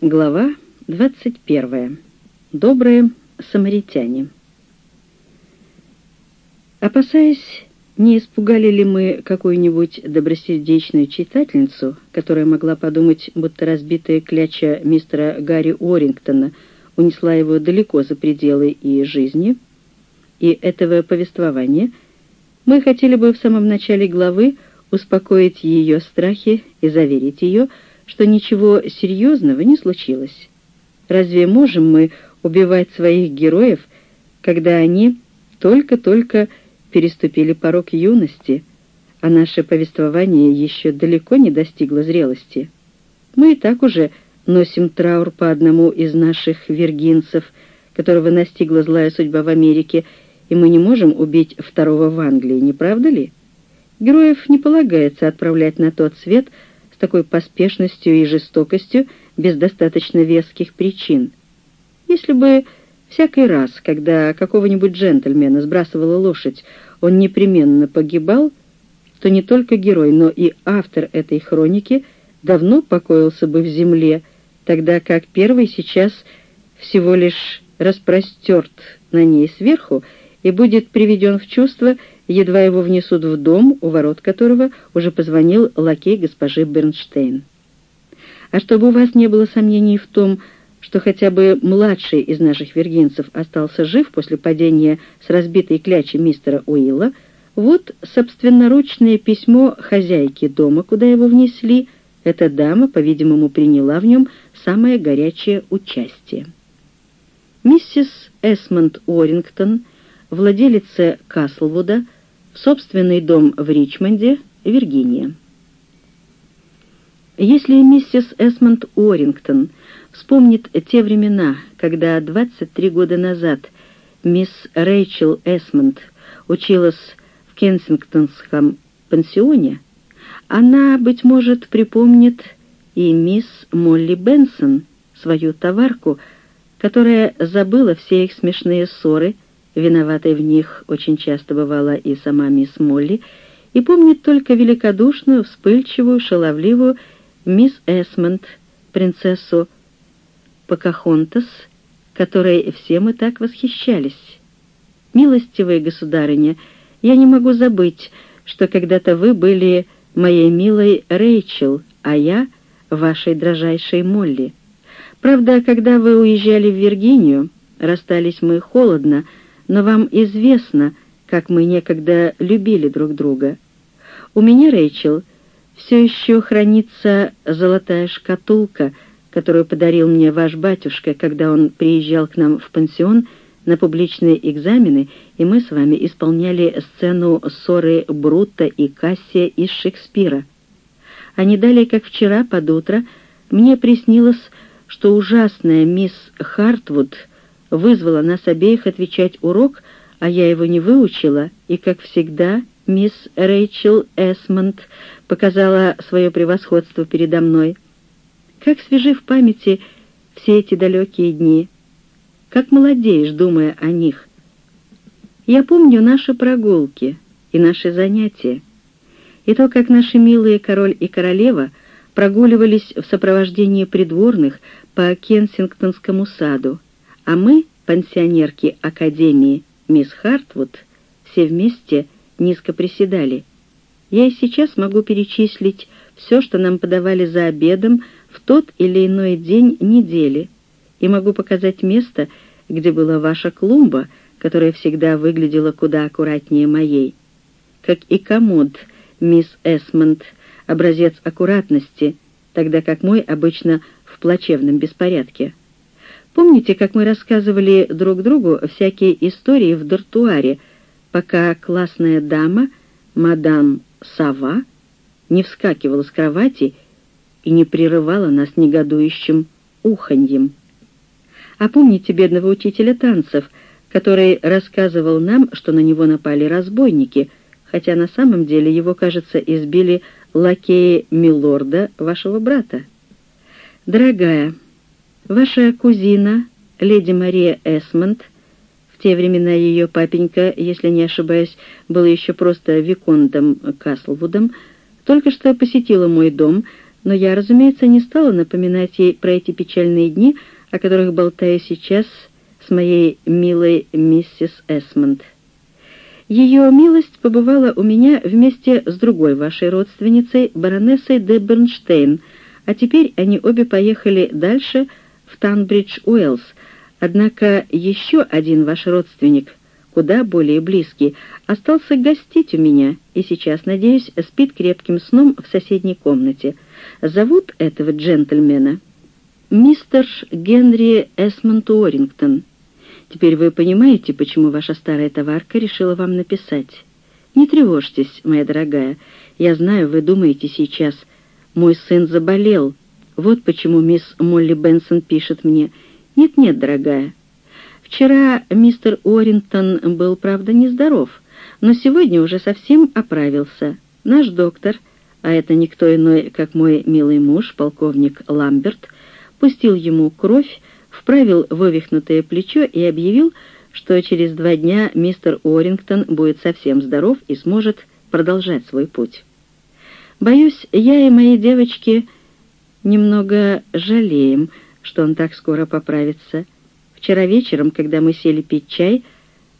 Глава 21. Добрые самаритяне. Опасаясь, не испугали ли мы какую-нибудь добросердечную читательницу, которая могла подумать, будто разбитая кляча мистера Гарри Уоррингтона унесла его далеко за пределы и жизни, и этого повествования, мы хотели бы в самом начале главы успокоить ее страхи и заверить ее, что ничего серьезного не случилось. Разве можем мы убивать своих героев, когда они только-только переступили порог юности, а наше повествование еще далеко не достигло зрелости? Мы и так уже носим траур по одному из наших виргинцев, которого настигла злая судьба в Америке, и мы не можем убить второго в Англии, не правда ли? Героев не полагается отправлять на тот свет – такой поспешностью и жестокостью без достаточно веских причин. Если бы всякий раз, когда какого-нибудь джентльмена сбрасывала лошадь, он непременно погибал, то не только герой, но и автор этой хроники давно покоился бы в земле, тогда как первый сейчас всего лишь распростерт на ней сверху и будет приведен в чувство едва его внесут в дом, у ворот которого уже позвонил лакей госпожи Бернштейн. А чтобы у вас не было сомнений в том, что хотя бы младший из наших вергинцев остался жив после падения с разбитой клячи мистера Уилла, вот собственноручное письмо хозяйки дома, куда его внесли. Эта дама, по-видимому, приняла в нем самое горячее участие. Миссис Эсмонд Уоррингтон, владелица Каслвуда, собственный дом в Ричмонде, Виргиния. Если миссис Эсмонд Уоррингтон вспомнит те времена, когда 23 года назад мисс Рэйчел Эсмонд училась в Кенсингтонском пансионе, она, быть может, припомнит и мисс Молли Бенсон, свою товарку, которая забыла все их смешные ссоры, Виноватой в них очень часто бывала и сама мисс Молли, и помнит только великодушную, вспыльчивую, шаловливую мисс Эсмонд, принцессу Покахонтас, которой все мы так восхищались. Милостивая государыня, я не могу забыть, что когда-то вы были моей милой Рэйчел, а я — вашей дрожайшей Молли. Правда, когда вы уезжали в Виргинию, расстались мы холодно, но вам известно, как мы некогда любили друг друга. У меня, Рэйчел, все еще хранится золотая шкатулка, которую подарил мне ваш батюшка, когда он приезжал к нам в пансион на публичные экзамены, и мы с вами исполняли сцену ссоры Брута и Кассия из Шекспира. А не далее, как вчера под утро, мне приснилось, что ужасная мисс Хартвуд — вызвала нас обеих отвечать урок, а я его не выучила, и, как всегда, мисс Рэйчел Эсмонд показала свое превосходство передо мной. Как свежи в памяти все эти далекие дни. Как молодеешь, думая о них. Я помню наши прогулки и наши занятия, и то, как наши милые король и королева прогуливались в сопровождении придворных по Кенсингтонскому саду, а мы, пансионерки Академии мисс Хартвуд, все вместе низко приседали. Я и сейчас могу перечислить все, что нам подавали за обедом в тот или иной день недели, и могу показать место, где была ваша клумба, которая всегда выглядела куда аккуратнее моей. Как и комод, мисс Эсмонд, образец аккуратности, тогда как мой обычно в плачевном беспорядке. Помните, как мы рассказывали друг другу всякие истории в дартуаре, пока классная дама, мадам Сава, не вскакивала с кровати и не прерывала нас негодующим уханьем? А помните бедного учителя танцев, который рассказывал нам, что на него напали разбойники, хотя на самом деле его, кажется, избили лакеи Милорда, вашего брата? Дорогая, Ваша кузина, леди Мария Эсмонд, в те времена ее папенька, если не ошибаюсь, был еще просто Виконтом Каслвудом, только что посетила мой дом, но я, разумеется, не стала напоминать ей про эти печальные дни, о которых болтаю сейчас с моей милой миссис Эсмонд. Ее милость побывала у меня вместе с другой вашей родственницей, баронессой де Бернштейн, а теперь они обе поехали дальше в Танбридж-Уэллс, однако еще один ваш родственник, куда более близкий, остался гостить у меня и сейчас, надеюсь, спит крепким сном в соседней комнате. Зовут этого джентльмена мистер Генри Эсмонт Уоррингтон. Теперь вы понимаете, почему ваша старая товарка решила вам написать. Не тревожьтесь, моя дорогая. Я знаю, вы думаете сейчас, мой сын заболел. Вот почему мисс Молли Бенсон пишет мне. Нет-нет, дорогая. Вчера мистер Уоррингтон был, правда, нездоров, но сегодня уже совсем оправился. Наш доктор, а это никто иной, как мой милый муж, полковник Ламберт, пустил ему кровь, вправил вывихнутое плечо и объявил, что через два дня мистер Уоррингтон будет совсем здоров и сможет продолжать свой путь. Боюсь, я и мои девочки немного жалеем, что он так скоро поправится. Вчера вечером, когда мы сели пить чай,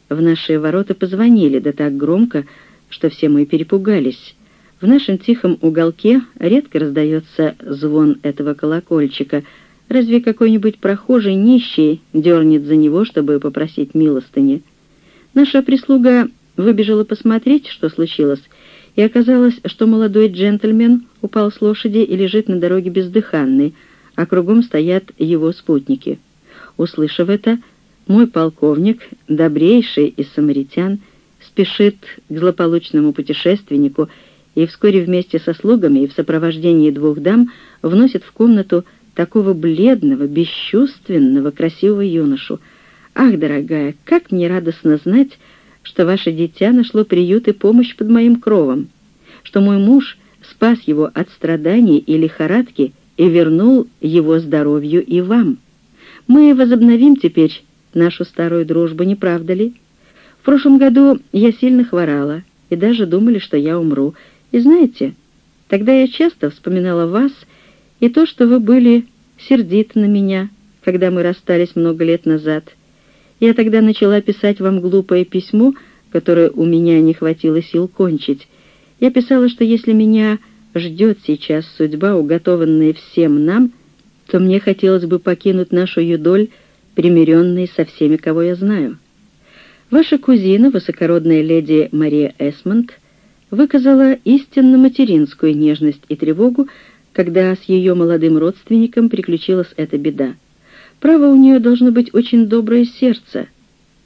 в наши ворота позвонили, да так громко, что все мы перепугались. В нашем тихом уголке редко раздается звон этого колокольчика — Разве какой-нибудь прохожий нищий дернет за него, чтобы попросить милостыни? Наша прислуга выбежала посмотреть, что случилось, и оказалось, что молодой джентльмен упал с лошади и лежит на дороге бездыханный, а кругом стоят его спутники. Услышав это, мой полковник, добрейший из самаритян, спешит к злополучному путешественнику и вскоре вместе со слугами и в сопровождении двух дам вносит в комнату такого бледного, бесчувственного, красивого юношу. Ах, дорогая, как мне радостно знать, что ваше дитя нашло приют и помощь под моим кровом, что мой муж спас его от страданий и лихорадки и вернул его здоровью и вам. Мы возобновим теперь нашу старую дружбу, не правда ли? В прошлом году я сильно хворала, и даже думали, что я умру. И знаете, тогда я часто вспоминала вас и то, что вы были сердиты на меня, когда мы расстались много лет назад. Я тогда начала писать вам глупое письмо, которое у меня не хватило сил кончить. Я писала, что если меня ждет сейчас судьба, уготованная всем нам, то мне хотелось бы покинуть нашу юдоль, примиренной со всеми, кого я знаю. Ваша кузина, высокородная леди Мария Эсмонд, выказала истинно материнскую нежность и тревогу, когда с ее молодым родственником приключилась эта беда. Право, у нее должно быть очень доброе сердце.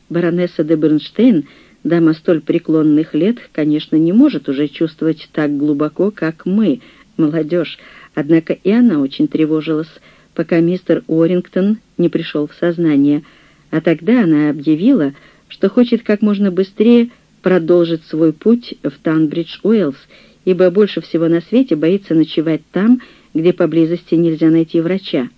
Баронесса де Бернштейн, дама столь преклонных лет, конечно, не может уже чувствовать так глубоко, как мы, молодежь, однако и она очень тревожилась, пока мистер Уоррингтон не пришел в сознание, а тогда она объявила, что хочет как можно быстрее продолжить свой путь в Танбридж-Уэллс ибо больше всего на свете боится ночевать там, где поблизости нельзя найти врача.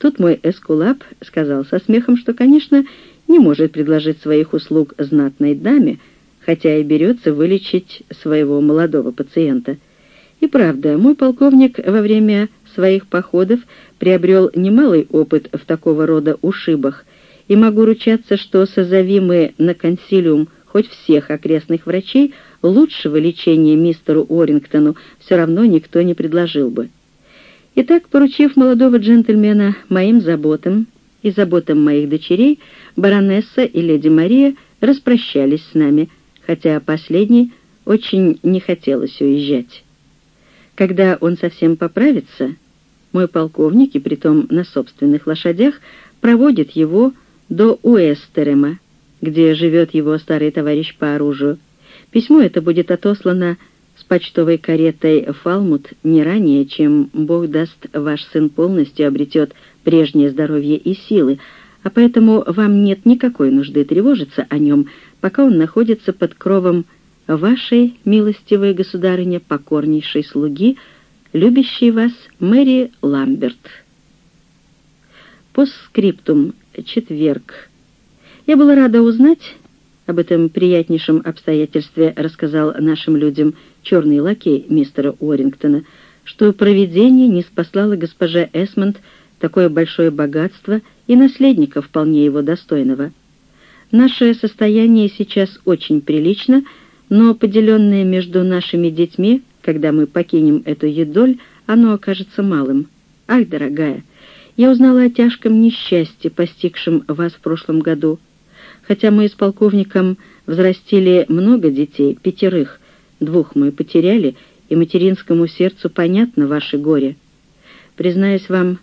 Тут мой эскулап сказал со смехом, что, конечно, не может предложить своих услуг знатной даме, хотя и берется вылечить своего молодого пациента. И правда, мой полковник во время своих походов приобрел немалый опыт в такого рода ушибах, и могу ручаться, что созови мы на консилиум хоть всех окрестных врачей, лучшего лечения мистеру Орингтону все равно никто не предложил бы. Итак, поручив молодого джентльмена моим заботам и заботам моих дочерей, баронесса и леди Мария распрощались с нами, хотя последней очень не хотелось уезжать. Когда он совсем поправится, мой полковник, и притом на собственных лошадях, проводит его до Уэстерема, где живет его старый товарищ по оружию, Письмо это будет отослано почтовой каретой Фалмут не ранее, чем Бог даст, ваш сын полностью обретет прежнее здоровье и силы, а поэтому вам нет никакой нужды тревожиться о нем, пока он находится под кровом вашей, милостивой государыня, покорнейшей слуги, любящей вас Мэри Ламберт. Постскриптум. Четверг. Я была рада узнать, об этом приятнейшем обстоятельстве рассказал нашим людям черный лакей мистера Уоррингтона, что провидение не спаслало госпоже Эсмонд такое большое богатство и наследника вполне его достойного. Наше состояние сейчас очень прилично, но поделенное между нашими детьми, когда мы покинем эту едоль, оно окажется малым. Ах, дорогая, я узнала о тяжком несчастье, постигшем вас в прошлом году. Хотя мы с полковником взрастили много детей, пятерых, двух мы потеряли, и материнскому сердцу понятно ваше горе. Признаюсь вам,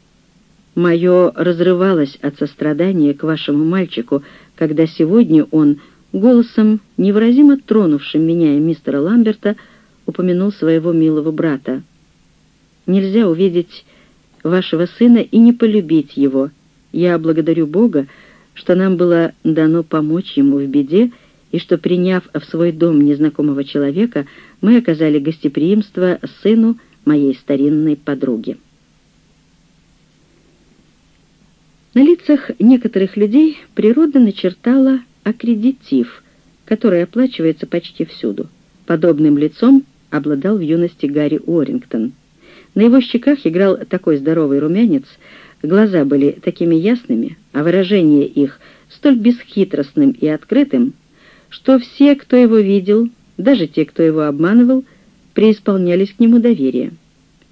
мое разрывалось от сострадания к вашему мальчику, когда сегодня он, голосом, невыразимо тронувшим меня и мистера Ламберта, упомянул своего милого брата. Нельзя увидеть вашего сына и не полюбить его. Я благодарю Бога, что нам было дано помочь ему в беде, и что, приняв в свой дом незнакомого человека, мы оказали гостеприимство сыну моей старинной подруги. На лицах некоторых людей природа начертала аккредитив, который оплачивается почти всюду. Подобным лицом обладал в юности Гарри Уоррингтон. На его щеках играл такой здоровый румянец, глаза были такими ясными, а выражение их столь бесхитростным и открытым, что все, кто его видел, даже те, кто его обманывал, преисполнялись к нему доверия.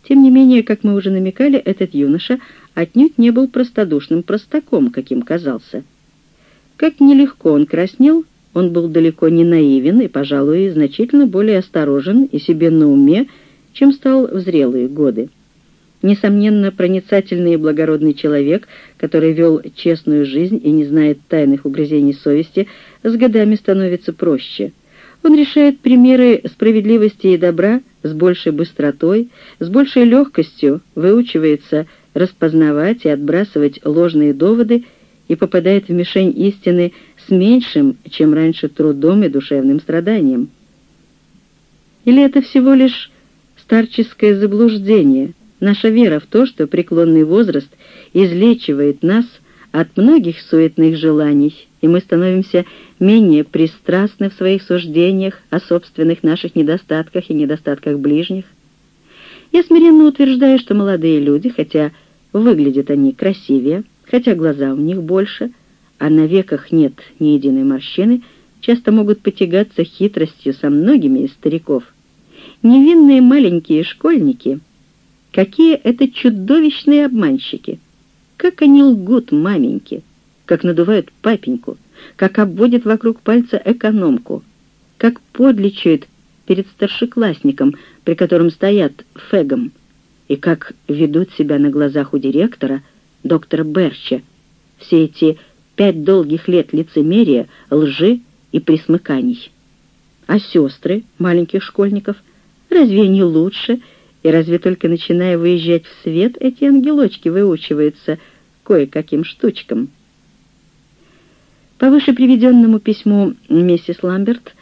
Тем не менее, как мы уже намекали, этот юноша отнюдь не был простодушным простаком, каким казался. Как нелегко он краснел, он был далеко не наивен и, пожалуй, значительно более осторожен и себе на уме, чем стал в зрелые годы. Несомненно, проницательный и благородный человек, который вел честную жизнь и не знает тайных угрызений совести, с годами становится проще. Он решает примеры справедливости и добра с большей быстротой, с большей легкостью, выучивается распознавать и отбрасывать ложные доводы и попадает в мишень истины с меньшим, чем раньше, трудом и душевным страданием. Или это всего лишь старческое заблуждение – Наша вера в то, что преклонный возраст излечивает нас от многих суетных желаний, и мы становимся менее пристрастны в своих суждениях о собственных наших недостатках и недостатках ближних. Я смиренно утверждаю, что молодые люди, хотя выглядят они красивее, хотя глаза у них больше, а на веках нет ни единой морщины, часто могут потягаться хитростью со многими из стариков. Невинные маленькие школьники — Какие это чудовищные обманщики! Как они лгут маменьке, как надувают папеньку, как обводят вокруг пальца экономку, как подлечают перед старшеклассником, при котором стоят фегом, и как ведут себя на глазах у директора, доктора Берча, все эти пять долгих лет лицемерия, лжи и присмыканий. А сестры маленьких школьников разве не лучше, и разве только начиная выезжать в свет, эти ангелочки выучиваются кое-каким штучкам? По выше приведенному письму миссис Ламберт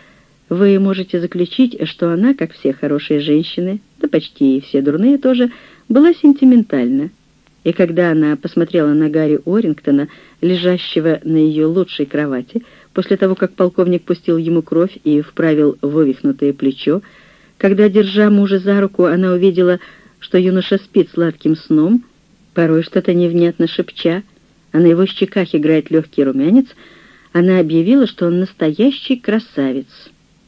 вы можете заключить, что она, как все хорошие женщины, да почти все дурные тоже, была сентиментальна. И когда она посмотрела на Гарри Орингтона, лежащего на ее лучшей кровати, после того, как полковник пустил ему кровь и вправил вывихнутое плечо, когда, держа мужа за руку, она увидела, что юноша спит сладким сном, порой что-то невнятно шепча, а на его щеках играет легкий румянец, она объявила, что он настоящий красавец,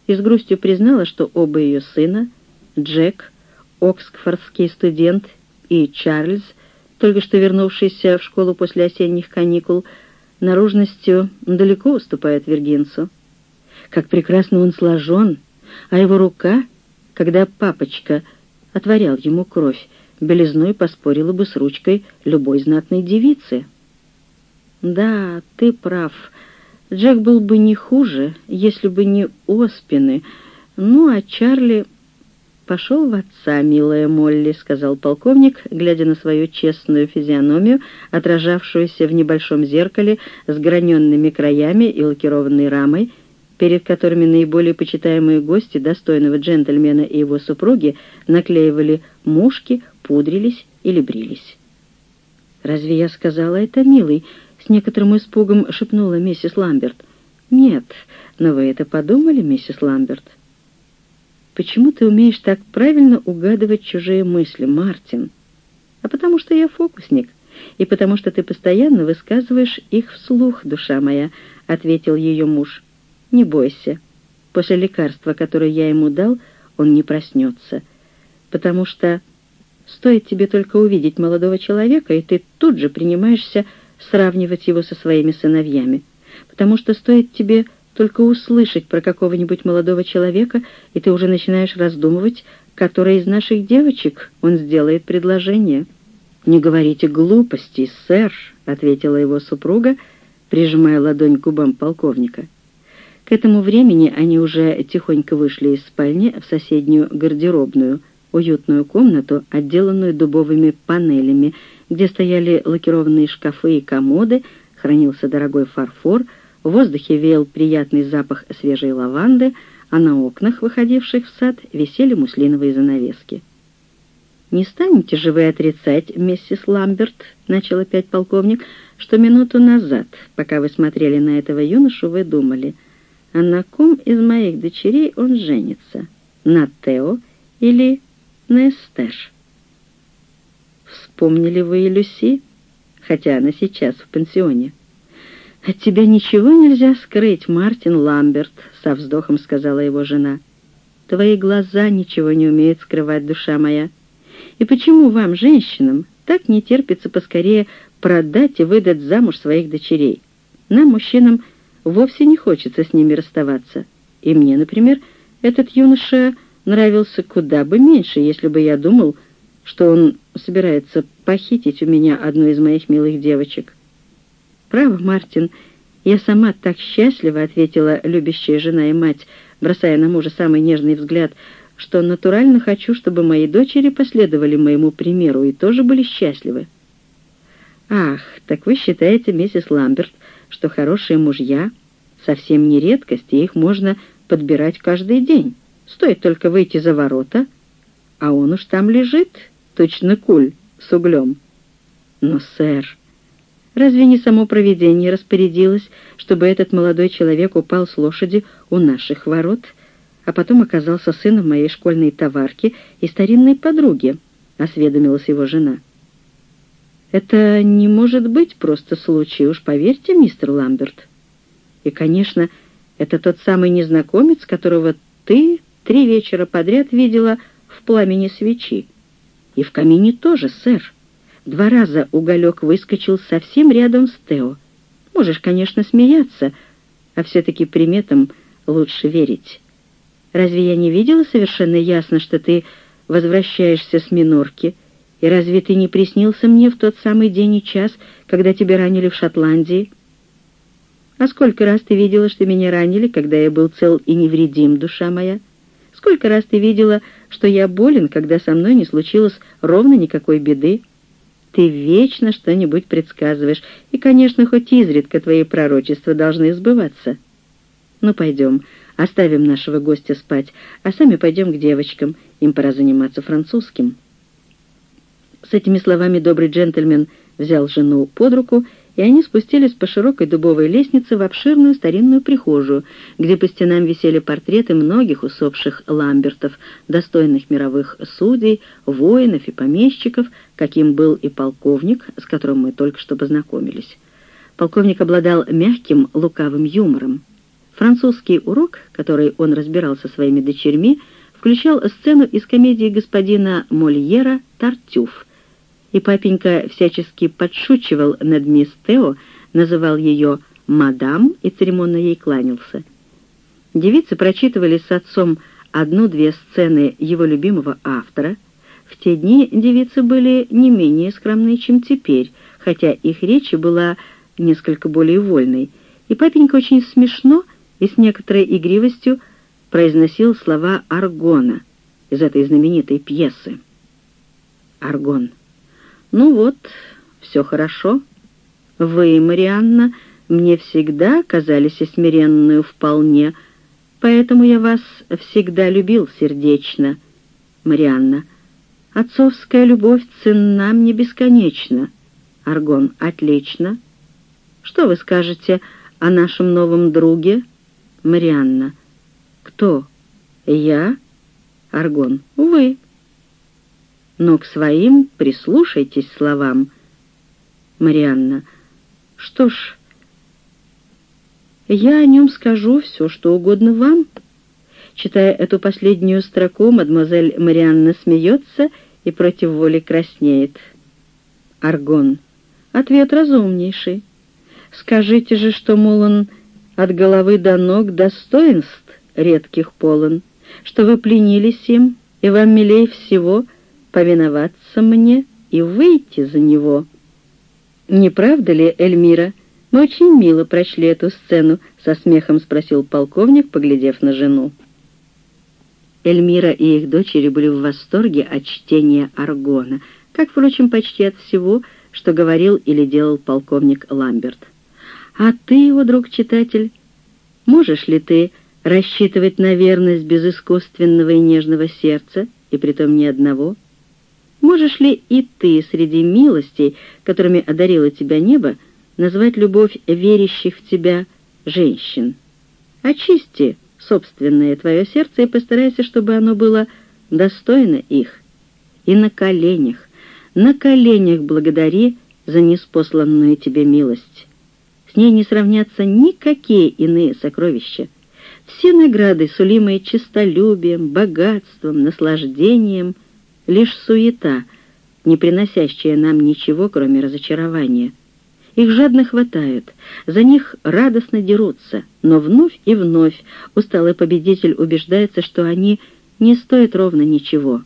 и с грустью признала, что оба ее сына, Джек, оксфордский студент, и Чарльз, только что вернувшийся в школу после осенних каникул, наружностью далеко уступает Виргинсу. Как прекрасно он сложен, а его рука — когда папочка отворял ему кровь, белизной поспорила бы с ручкой любой знатной девицы. «Да, ты прав. Джек был бы не хуже, если бы не оспины. Ну, а Чарли...» «Пошел в отца, милая Молли», — сказал полковник, глядя на свою честную физиономию, отражавшуюся в небольшом зеркале с граненными краями и лакированной рамой, перед которыми наиболее почитаемые гости достойного джентльмена и его супруги наклеивали мушки, пудрились или брились. «Разве я сказала это, милый?» — с некоторым испугом шепнула миссис Ламберт. «Нет, но вы это подумали, миссис Ламберт?» почему ты умеешь так правильно угадывать чужие мысли, Мартин?» «А потому что я фокусник, и потому что ты постоянно высказываешь их вслух, душа моя», — ответил ее муж. «Не бойся. После лекарства, которое я ему дал, он не проснется, потому что стоит тебе только увидеть молодого человека, и ты тут же принимаешься сравнивать его со своими сыновьями, потому что стоит тебе только услышать про какого-нибудь молодого человека, и ты уже начинаешь раздумывать, которой из наших девочек он сделает предложение. «Не говорите глупостей, сэр», — ответила его супруга, прижимая ладонь к губам полковника. К этому времени они уже тихонько вышли из спальни в соседнюю гардеробную, уютную комнату, отделанную дубовыми панелями, где стояли лакированные шкафы и комоды, хранился дорогой фарфор, в воздухе веял приятный запах свежей лаванды, а на окнах, выходивших в сад, висели муслиновые занавески. «Не станете же вы отрицать, миссис Ламберт, — начал опять полковник, — что минуту назад, пока вы смотрели на этого юношу, вы думали — а на ком из моих дочерей он женится? На Тео или на Эстер? Вспомнили вы и Люси, хотя она сейчас в пансионе. «От тебя ничего нельзя скрыть, Мартин Ламберт», — со вздохом сказала его жена. «Твои глаза ничего не умеют скрывать, душа моя. И почему вам, женщинам, так не терпится поскорее продать и выдать замуж своих дочерей? Нам, мужчинам, — вовсе не хочется с ними расставаться. И мне, например, этот юноша нравился куда бы меньше, если бы я думал, что он собирается похитить у меня одну из моих милых девочек. «Право, Мартин, я сама так счастлива», — ответила любящая жена и мать, бросая на мужа самый нежный взгляд, что натурально хочу, чтобы мои дочери последовали моему примеру и тоже были счастливы. «Ах, так вы считаете, миссис Ламберт, что хорошие мужья совсем не редкость, и их можно подбирать каждый день. Стоит только выйти за ворота, а он уж там лежит, точно куль с углем. Но, сэр, разве не само провидение распорядилось, чтобы этот молодой человек упал с лошади у наших ворот, а потом оказался сыном моей школьной товарки и старинной подруги, — осведомилась его жена. Это не может быть просто случай, уж поверьте, мистер Ламберт. И, конечно, это тот самый незнакомец, которого ты три вечера подряд видела в пламени свечи. И в камине тоже, сэр. Два раза уголек выскочил совсем рядом с Тео. Можешь, конечно, смеяться, а все-таки приметам лучше верить. Разве я не видела совершенно ясно, что ты возвращаешься с минорки, и разве ты не приснился мне в тот самый день и час, когда тебя ранили в Шотландии? А сколько раз ты видела, что меня ранили, когда я был цел и невредим, душа моя? Сколько раз ты видела, что я болен, когда со мной не случилось ровно никакой беды? Ты вечно что-нибудь предсказываешь, и, конечно, хоть изредка твои пророчества должны сбываться. Ну, пойдем, оставим нашего гостя спать, а сами пойдем к девочкам, им пора заниматься французским». С этими словами добрый джентльмен взял жену под руку, и они спустились по широкой дубовой лестнице в обширную старинную прихожую, где по стенам висели портреты многих усопших ламбертов, достойных мировых судей, воинов и помещиков, каким был и полковник, с которым мы только что познакомились. Полковник обладал мягким, лукавым юмором. Французский урок, который он разбирал со своими дочерьми, включал сцену из комедии господина Мольера «Тартюф», и папенька всячески подшучивал над мисс Тео, называл ее «мадам» и церемонно ей кланялся. Девицы прочитывали с отцом одну-две сцены его любимого автора. В те дни девицы были не менее скромные, чем теперь, хотя их речь была несколько более вольной, и папенька очень смешно и с некоторой игривостью произносил слова Аргона из этой знаменитой пьесы. Аргон. «Ну вот, все хорошо. Вы, Марианна, мне всегда казались и смиренную вполне, поэтому я вас всегда любил сердечно. Марианна, отцовская любовь ценна мне бесконечно. Аргон, отлично. Что вы скажете о нашем новом друге? Марианна, кто? Я? Аргон. «Увы». «Но к своим прислушайтесь словам». Марианна. «Что ж, я о нем скажу все, что угодно вам». Читая эту последнюю строку, мадемуазель Марианна смеется и против воли краснеет. Аргон. Ответ разумнейший. Скажите же, что, мол, он от головы до ног достоинств редких полон, что вы пленились им, и вам милей всего повиноваться мне и выйти за него. Не правда ли, Эльмира? Мы очень мило прочли эту сцену, со смехом спросил полковник, поглядев на жену. Эльмира и их дочери были в восторге от чтения Аргона, как, впрочем, почти от всего, что говорил или делал полковник Ламберт. «А ты, о друг читатель, можешь ли ты рассчитывать на верность без искусственного и нежного сердца, и притом ни одного? Можешь ли и ты среди милостей, которыми одарило тебя небо, назвать любовь верящих в тебя женщин? Очисти собственное твое сердце и постарайся, чтобы оно было достойно их. И на коленях, на коленях благодари за неспосланную тебе милость. С ней не сравнятся никакие иные сокровища. Все награды, сулимые честолюбием, богатством, наслаждением, лишь суета, не приносящая нам ничего, кроме разочарования. Их жадно хватают, за них радостно дерутся, но вновь и вновь усталый победитель убеждается, что они не стоят ровно ничего.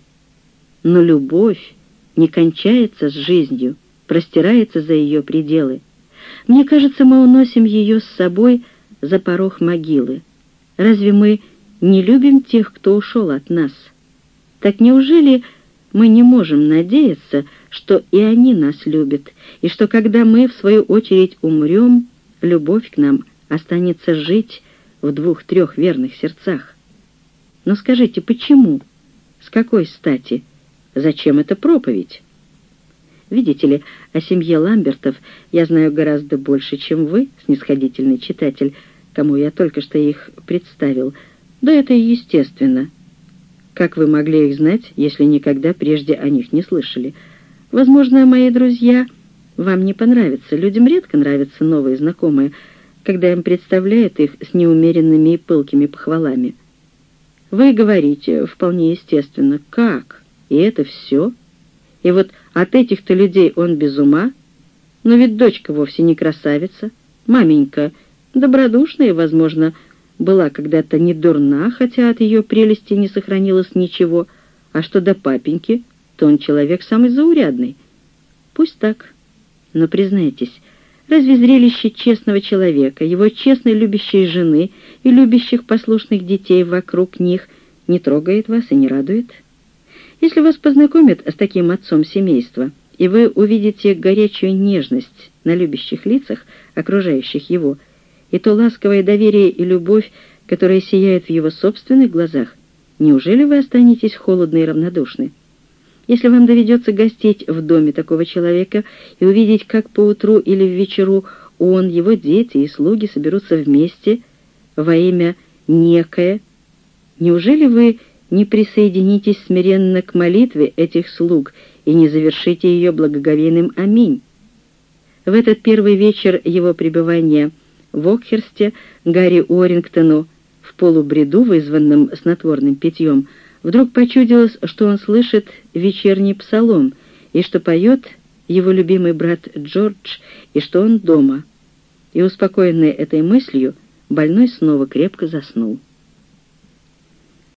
Но любовь, не кончается с жизнью, простирается за ее пределы. Мне кажется, мы уносим ее с собой за порог могилы. Разве мы не любим тех, кто ушел от нас? Так неужели мы не можем надеяться, что и они нас любят, и что когда мы, в свою очередь, умрем, любовь к нам останется жить в двух-трех верных сердцах? Но скажите, почему? С какой стати? Зачем эта проповедь? Видите ли, о семье Ламбертов я знаю гораздо больше, чем вы, снисходительный читатель, кому я только что их представил. Да это и естественно. Как вы могли их знать, если никогда прежде о них не слышали? Возможно, мои друзья вам не понравятся. Людям редко нравятся новые знакомые, когда им представляют их с неумеренными и пылкими похвалами. Вы говорите, вполне естественно, как? И это все? И вот от этих-то людей он без ума? Но ведь дочка вовсе не красавица. Маменька добродушная, возможно, была когда-то не дурна, хотя от ее прелести не сохранилось ничего. А что до папеньки, то он человек самый заурядный. Пусть так. Но признайтесь, разве зрелище честного человека, его честной любящей жены и любящих послушных детей вокруг них не трогает вас и не радует?» Если вас познакомят с таким отцом семейства, и вы увидите горячую нежность на любящих лицах, окружающих его, и то ласковое доверие и любовь, которая сияет в его собственных глазах, неужели вы останетесь холодны и равнодушны? Если вам доведется гостить в доме такого человека и увидеть, как поутру или в вечеру он, его дети и слуги соберутся вместе во имя некое, неужели вы не присоединитесь смиренно к молитве этих слуг и не завершите ее благоговейным «Аминь». В этот первый вечер его пребывания в Окхерсте Гарри Уоррингтону в полубреду, вызванном снотворным питьем, вдруг почудилось, что он слышит вечерний псалом и что поет его любимый брат Джордж, и что он дома. И, успокоенный этой мыслью, больной снова крепко заснул.